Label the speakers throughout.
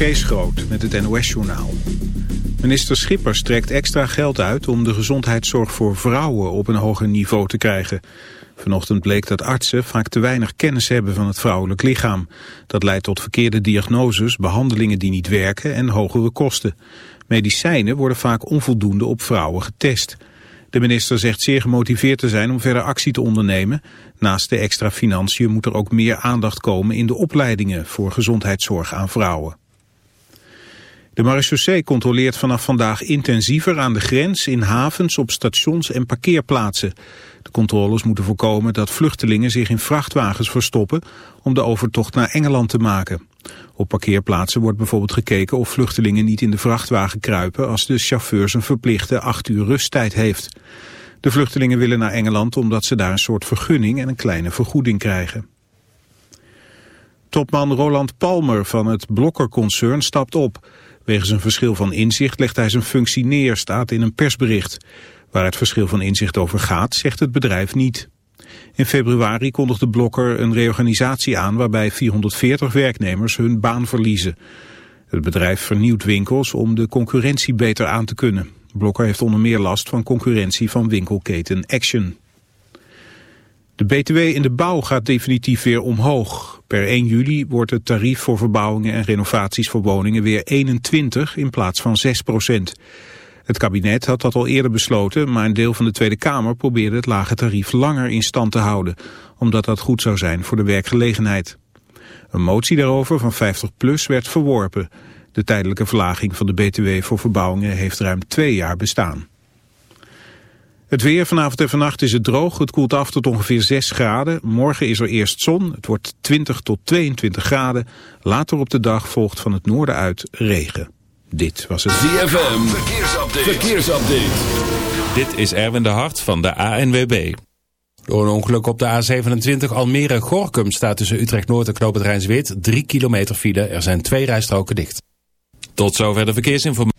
Speaker 1: Kees Groot met het NOS-journaal. Minister Schippers trekt extra geld uit om de gezondheidszorg voor vrouwen op een hoger niveau te krijgen. Vanochtend bleek dat artsen vaak te weinig kennis hebben van het vrouwelijk lichaam. Dat leidt tot verkeerde diagnoses, behandelingen die niet werken en hogere kosten. Medicijnen worden vaak onvoldoende op vrouwen getest. De minister zegt zeer gemotiveerd te zijn om verder actie te ondernemen. Naast de extra financiën moet er ook meer aandacht komen in de opleidingen voor gezondheidszorg aan vrouwen. De marechaussee controleert vanaf vandaag intensiever aan de grens in havens, op stations en parkeerplaatsen. De controles moeten voorkomen dat vluchtelingen zich in vrachtwagens verstoppen om de overtocht naar Engeland te maken. Op parkeerplaatsen wordt bijvoorbeeld gekeken of vluchtelingen niet in de vrachtwagen kruipen als de chauffeur een verplichte acht uur rusttijd heeft. De vluchtelingen willen naar Engeland omdat ze daar een soort vergunning en een kleine vergoeding krijgen. Topman Roland Palmer van het Blokker-concern stapt op. Wegens een verschil van inzicht legt hij zijn functie neer, staat in een persbericht. Waar het verschil van inzicht over gaat, zegt het bedrijf niet. In februari kondigde Blokker een reorganisatie aan waarbij 440 werknemers hun baan verliezen. Het bedrijf vernieuwt winkels om de concurrentie beter aan te kunnen. Blokker heeft onder meer last van concurrentie van winkelketen Action. De BTW in de bouw gaat definitief weer omhoog. Per 1 juli wordt het tarief voor verbouwingen en renovaties voor woningen weer 21 in plaats van 6 procent. Het kabinet had dat al eerder besloten, maar een deel van de Tweede Kamer probeerde het lage tarief langer in stand te houden, omdat dat goed zou zijn voor de werkgelegenheid. Een motie daarover van 50PLUS werd verworpen. De tijdelijke verlaging van de BTW voor verbouwingen heeft ruim twee jaar bestaan. Het weer vanavond en vannacht is het droog. Het koelt af tot ongeveer 6 graden. Morgen is er eerst zon. Het wordt 20 tot 22 graden. Later op de dag volgt van het noorden uit regen. Dit was het
Speaker 2: ZFM. Verkeersupdate. Verkeersupdate.
Speaker 3: Dit is Erwin de Hart van de ANWB. Door een ongeluk op de A27 Almere-Gorkum staat tussen Utrecht-Noord en Knoop Rijnswit 3 kilometer file. Er zijn twee rijstroken dicht. Tot zover de verkeersinformatie.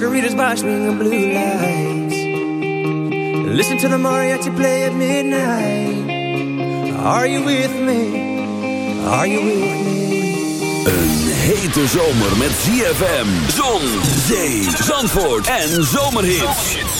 Speaker 4: Margaritas by swinging blue lights. Listen to the mariachi play at midnight. Are you with me? Are you with me?
Speaker 5: Een hete zomer met ZFM, zon, zee, zandvoort en zomerhits.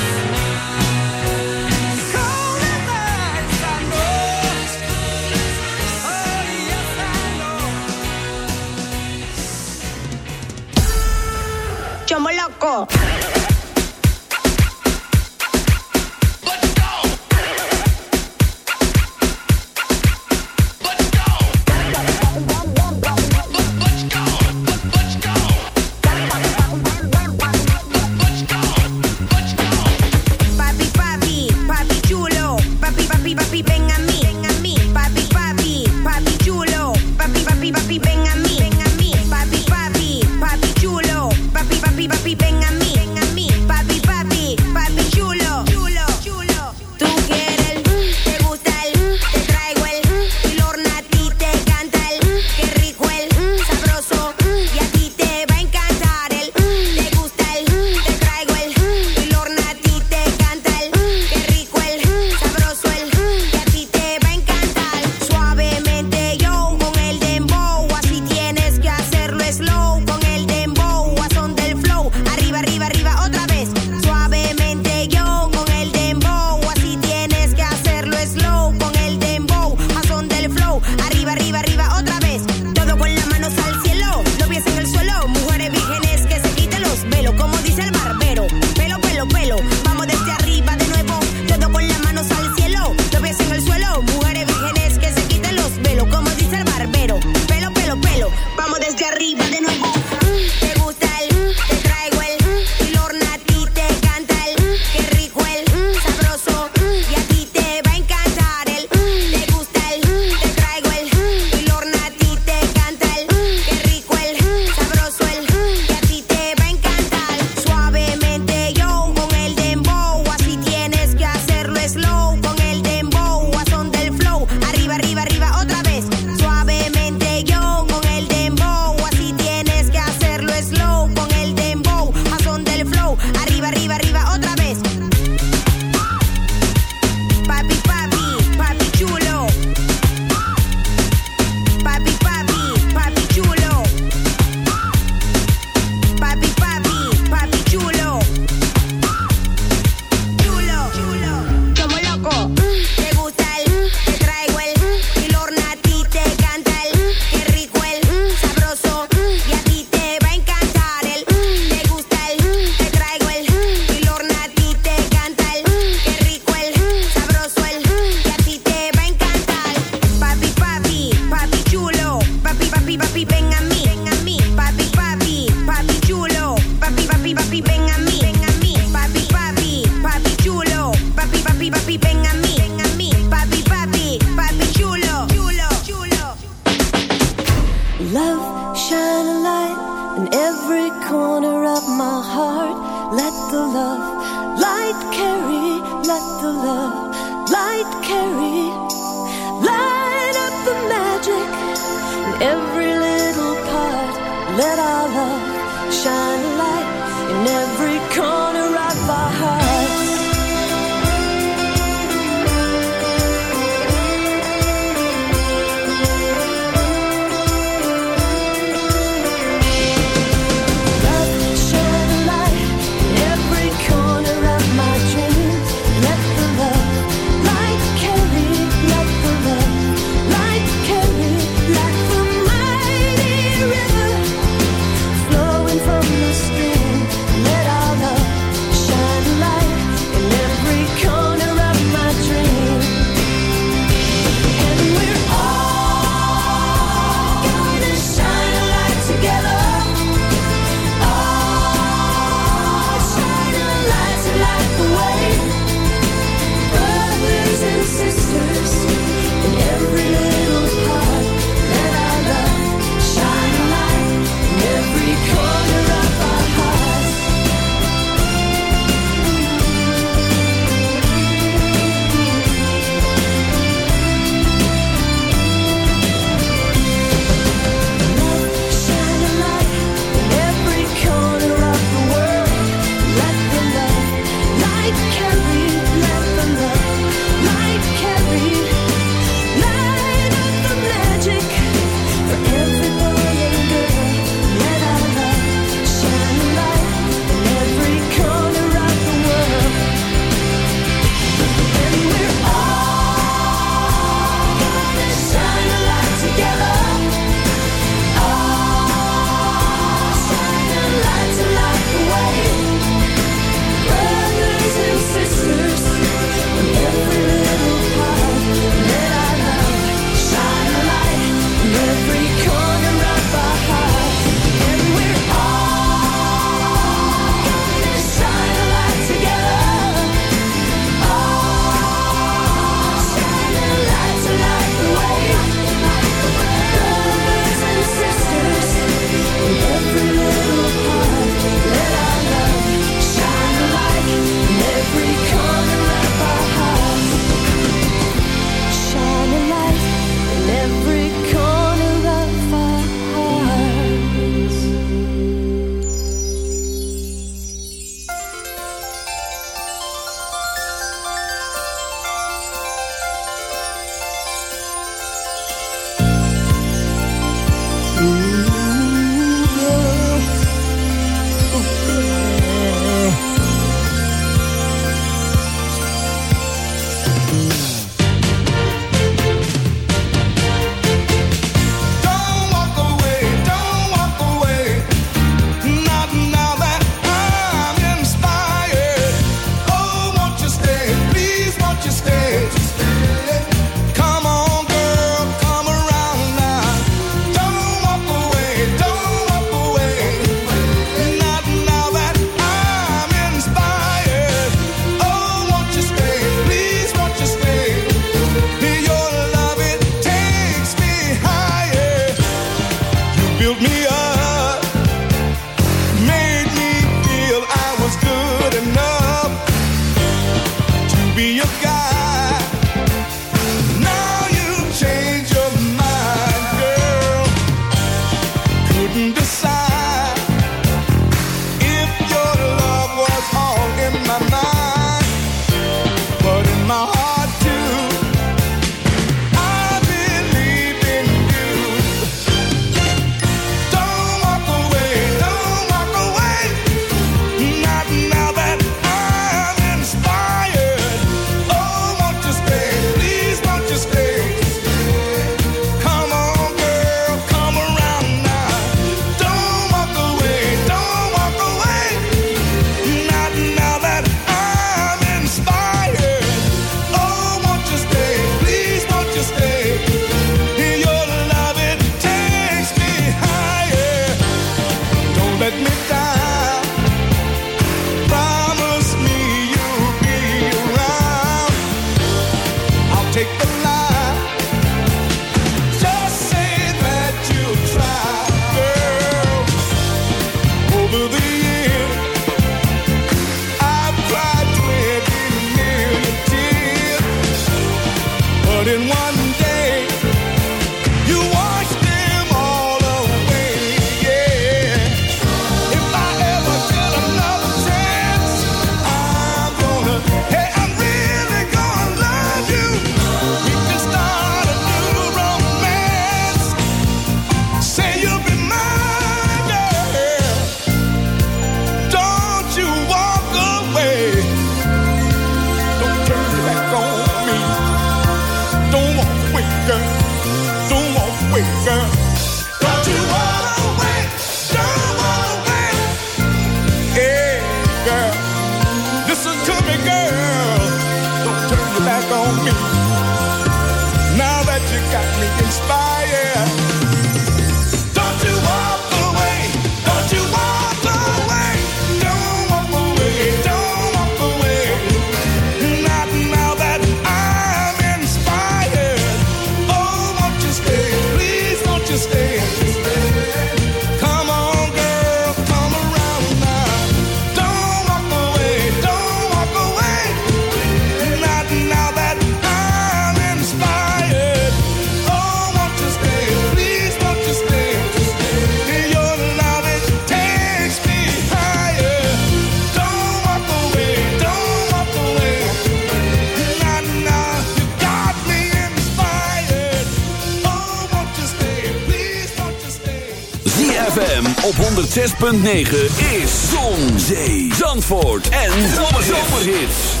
Speaker 6: 106.9 is Zon, Zee, Zandvoort en Zomerhits.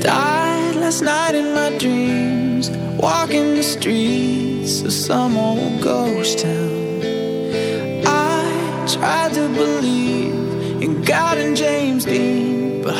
Speaker 7: Died last night in my dreams, walking the streets of some old ghost town.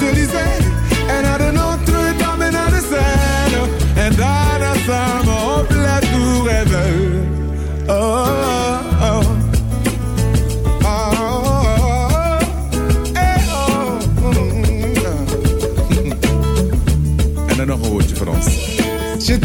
Speaker 8: Champs-Élysées en naar de Notre-Dame en naar de Seine. En daarna samen op La Tour Eiffel. Oh, oh, oh. Oh, oh, oh. Oh, mm. En een woordje voor ons. Je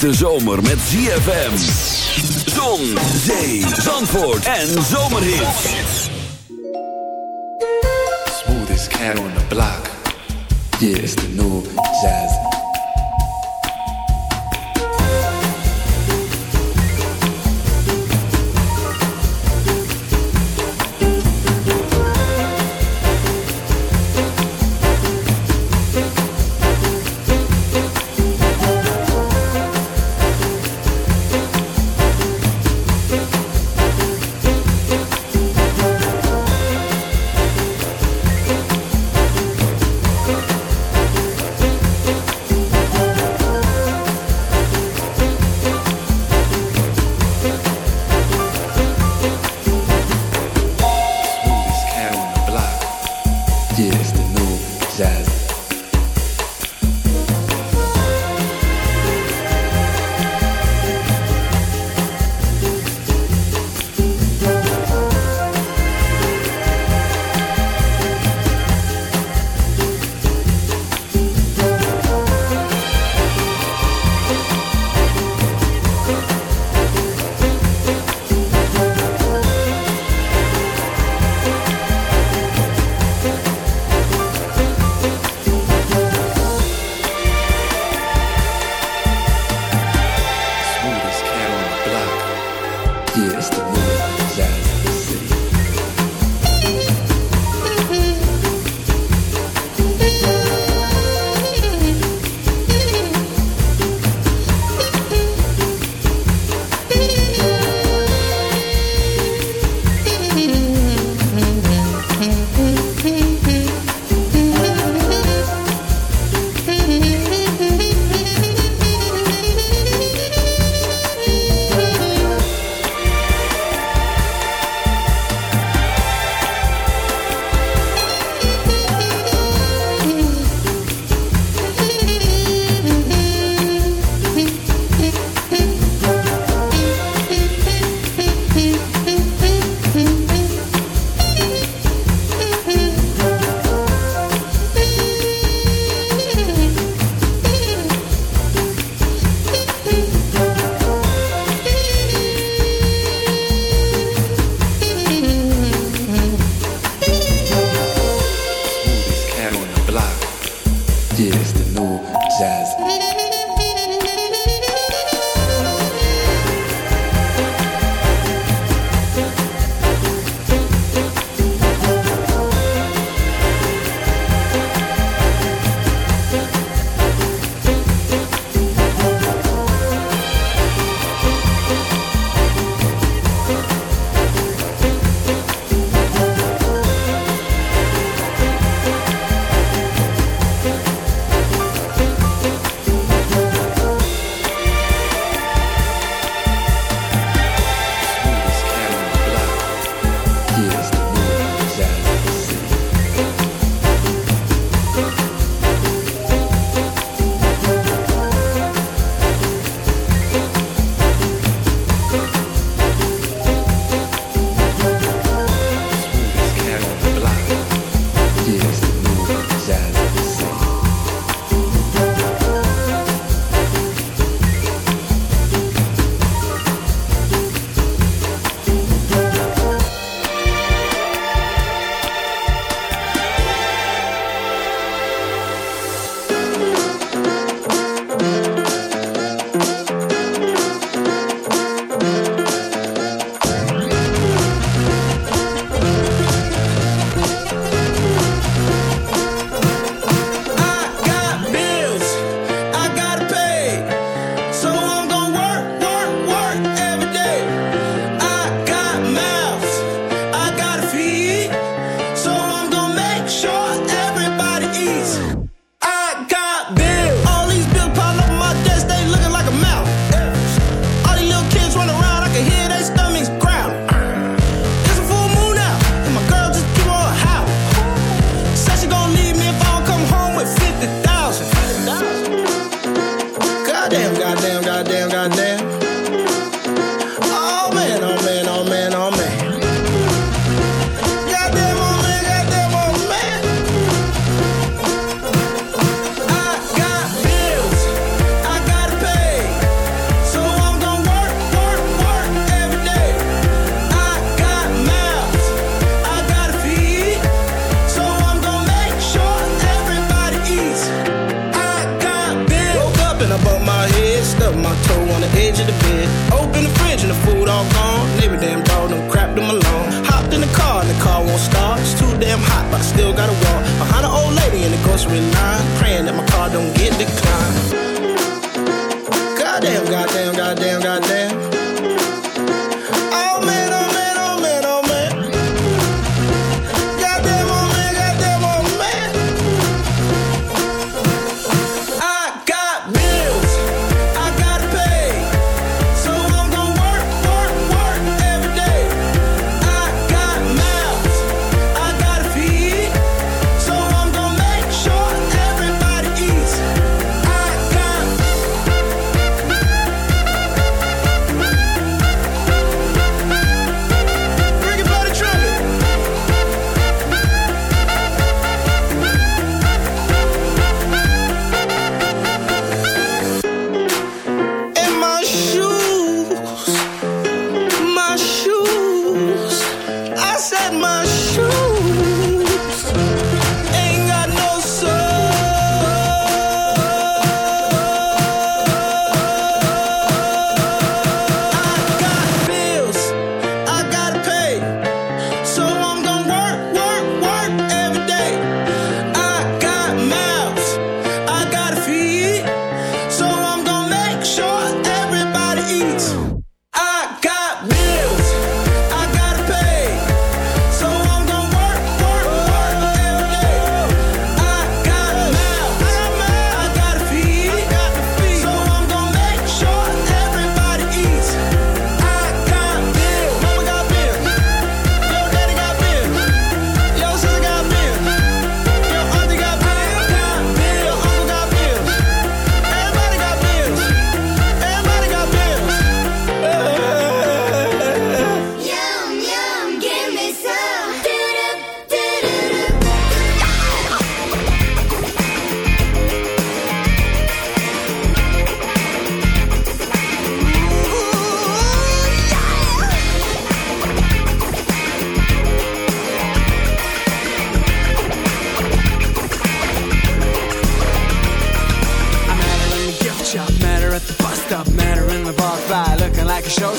Speaker 5: hete zomer met ZFM. Zon, zee, zandvoort en zomerhits.
Speaker 9: Smoothest cat on the block. Yeah, the new jazz.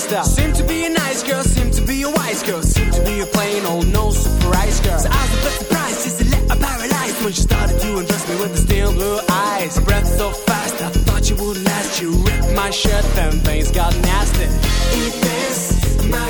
Speaker 10: stop. Seem to be a nice girl, seem to be a wise girl, seem to be a plain old no surprise girl. So I was a bit surprised just to let her paralyzed when she started to undress me with the steel blue eyes. Her breath so fast, I thought you would last. You ripped my shirt, then things got nasty. Eat this, my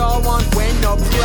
Speaker 10: y'all want
Speaker 11: when up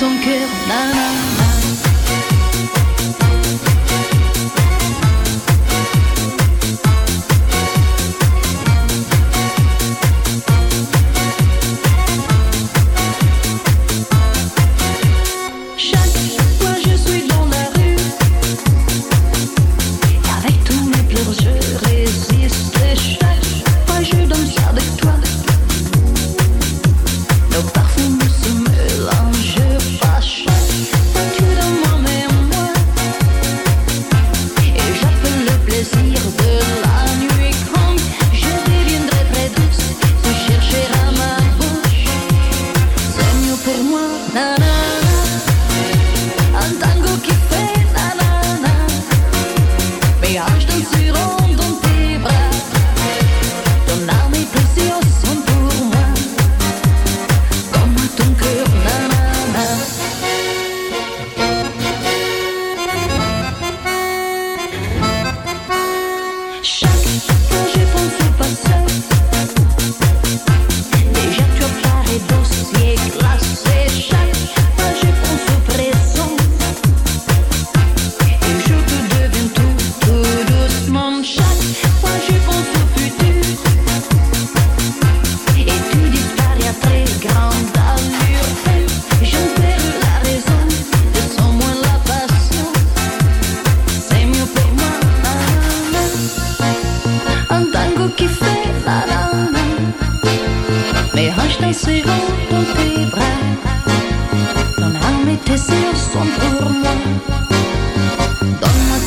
Speaker 11: ton cœur, nana. Mais hoche ta serrure dans tes bras. Ton âme et tes sont pour moi. Donne-moi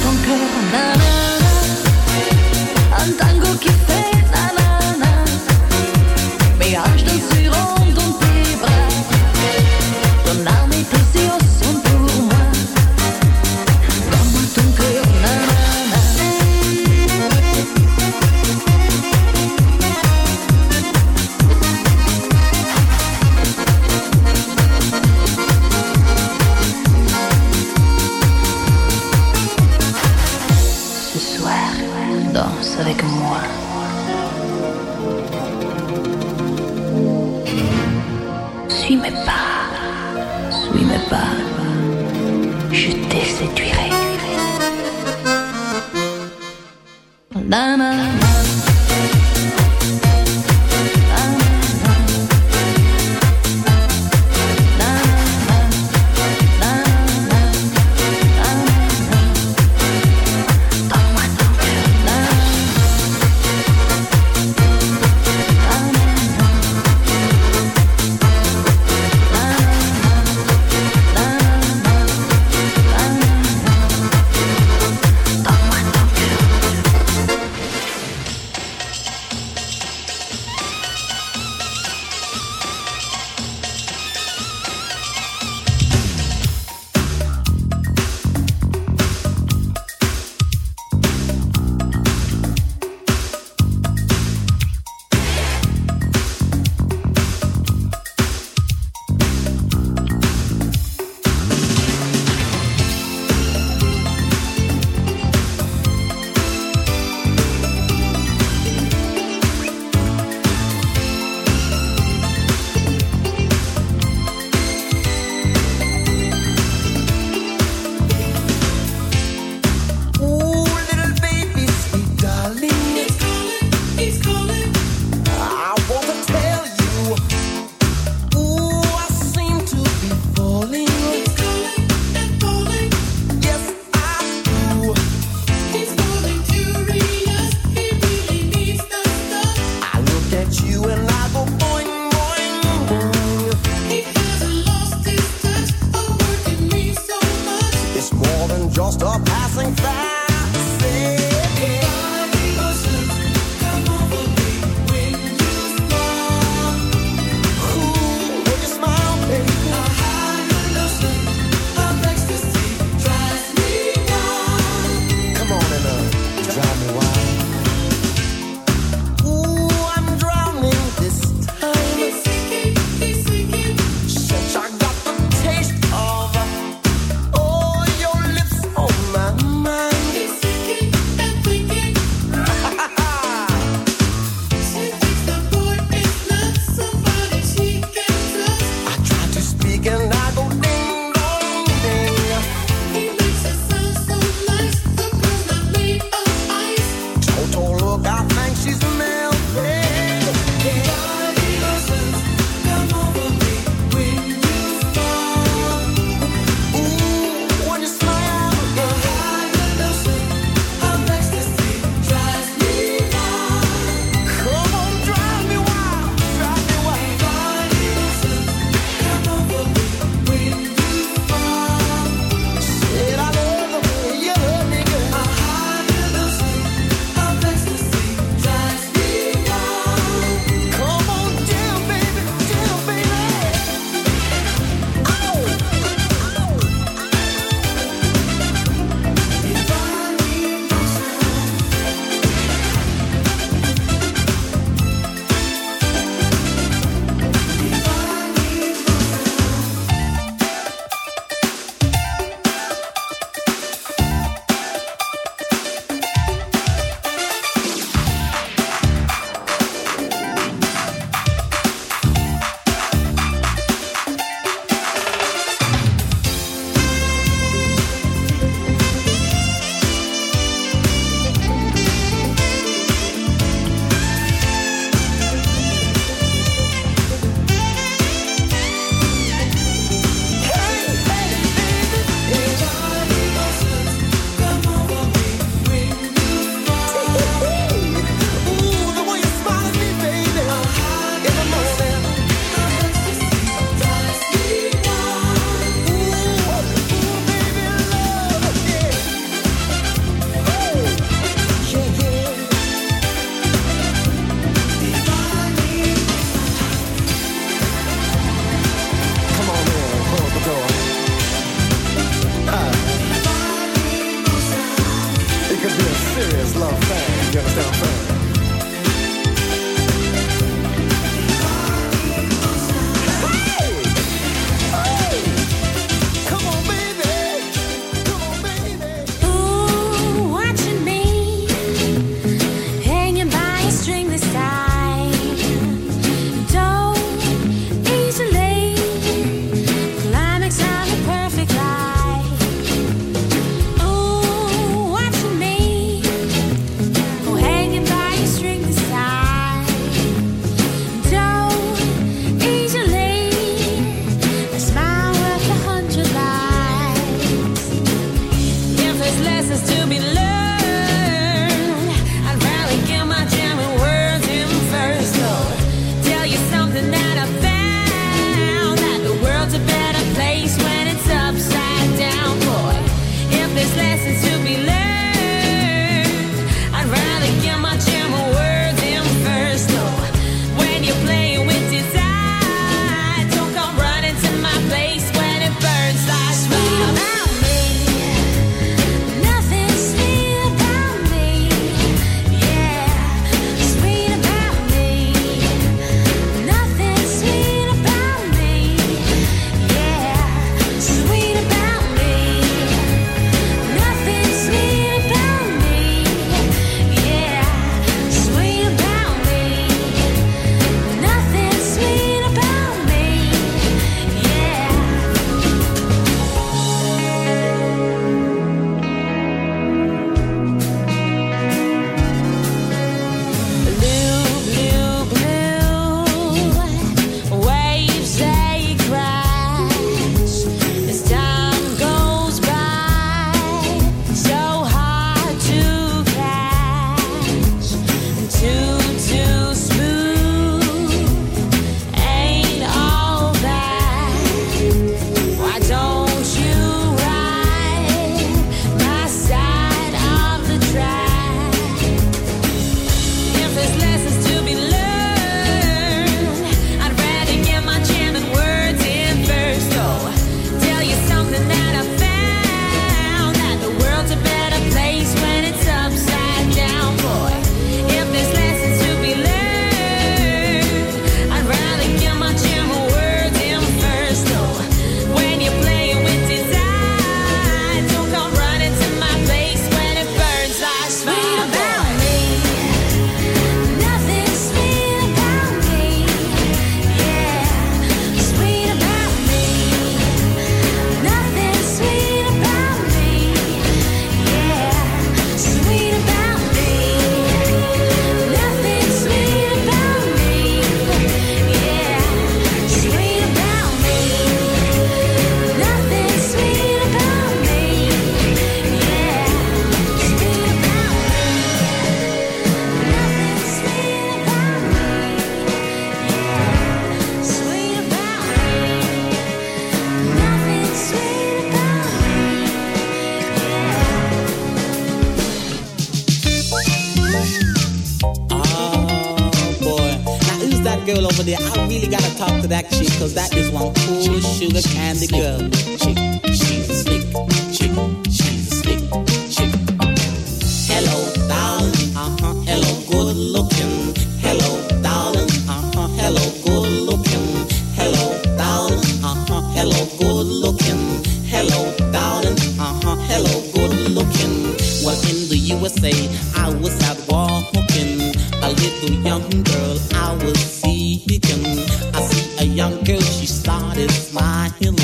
Speaker 12: good. Well, in the USA, I was out walking. A little young girl I was seeking. I see a young girl, she started smiling.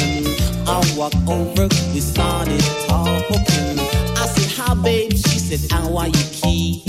Speaker 12: I walk over, we started talking. I said, hi babe, she said, how are you keeping?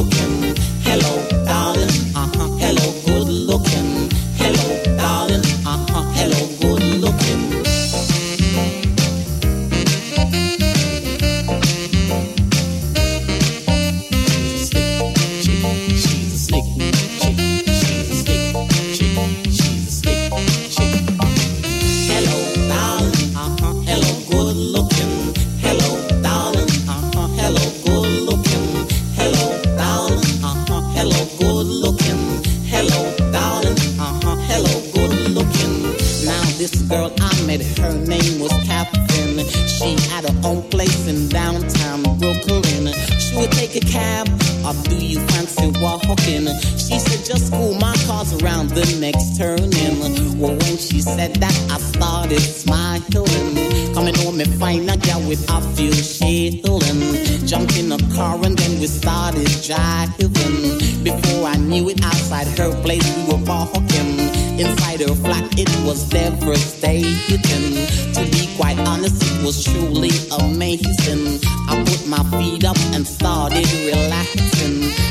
Speaker 12: Around the next turning. Well, when she said that, I started smiling. Coming home and find a girl with a few shilling. Jumped in a car and then we started driving. Before I knew it, outside her place we were walking. Inside her flat, it was devastating. To be quite honest, it was truly amazing. I put my feet up and started relaxing.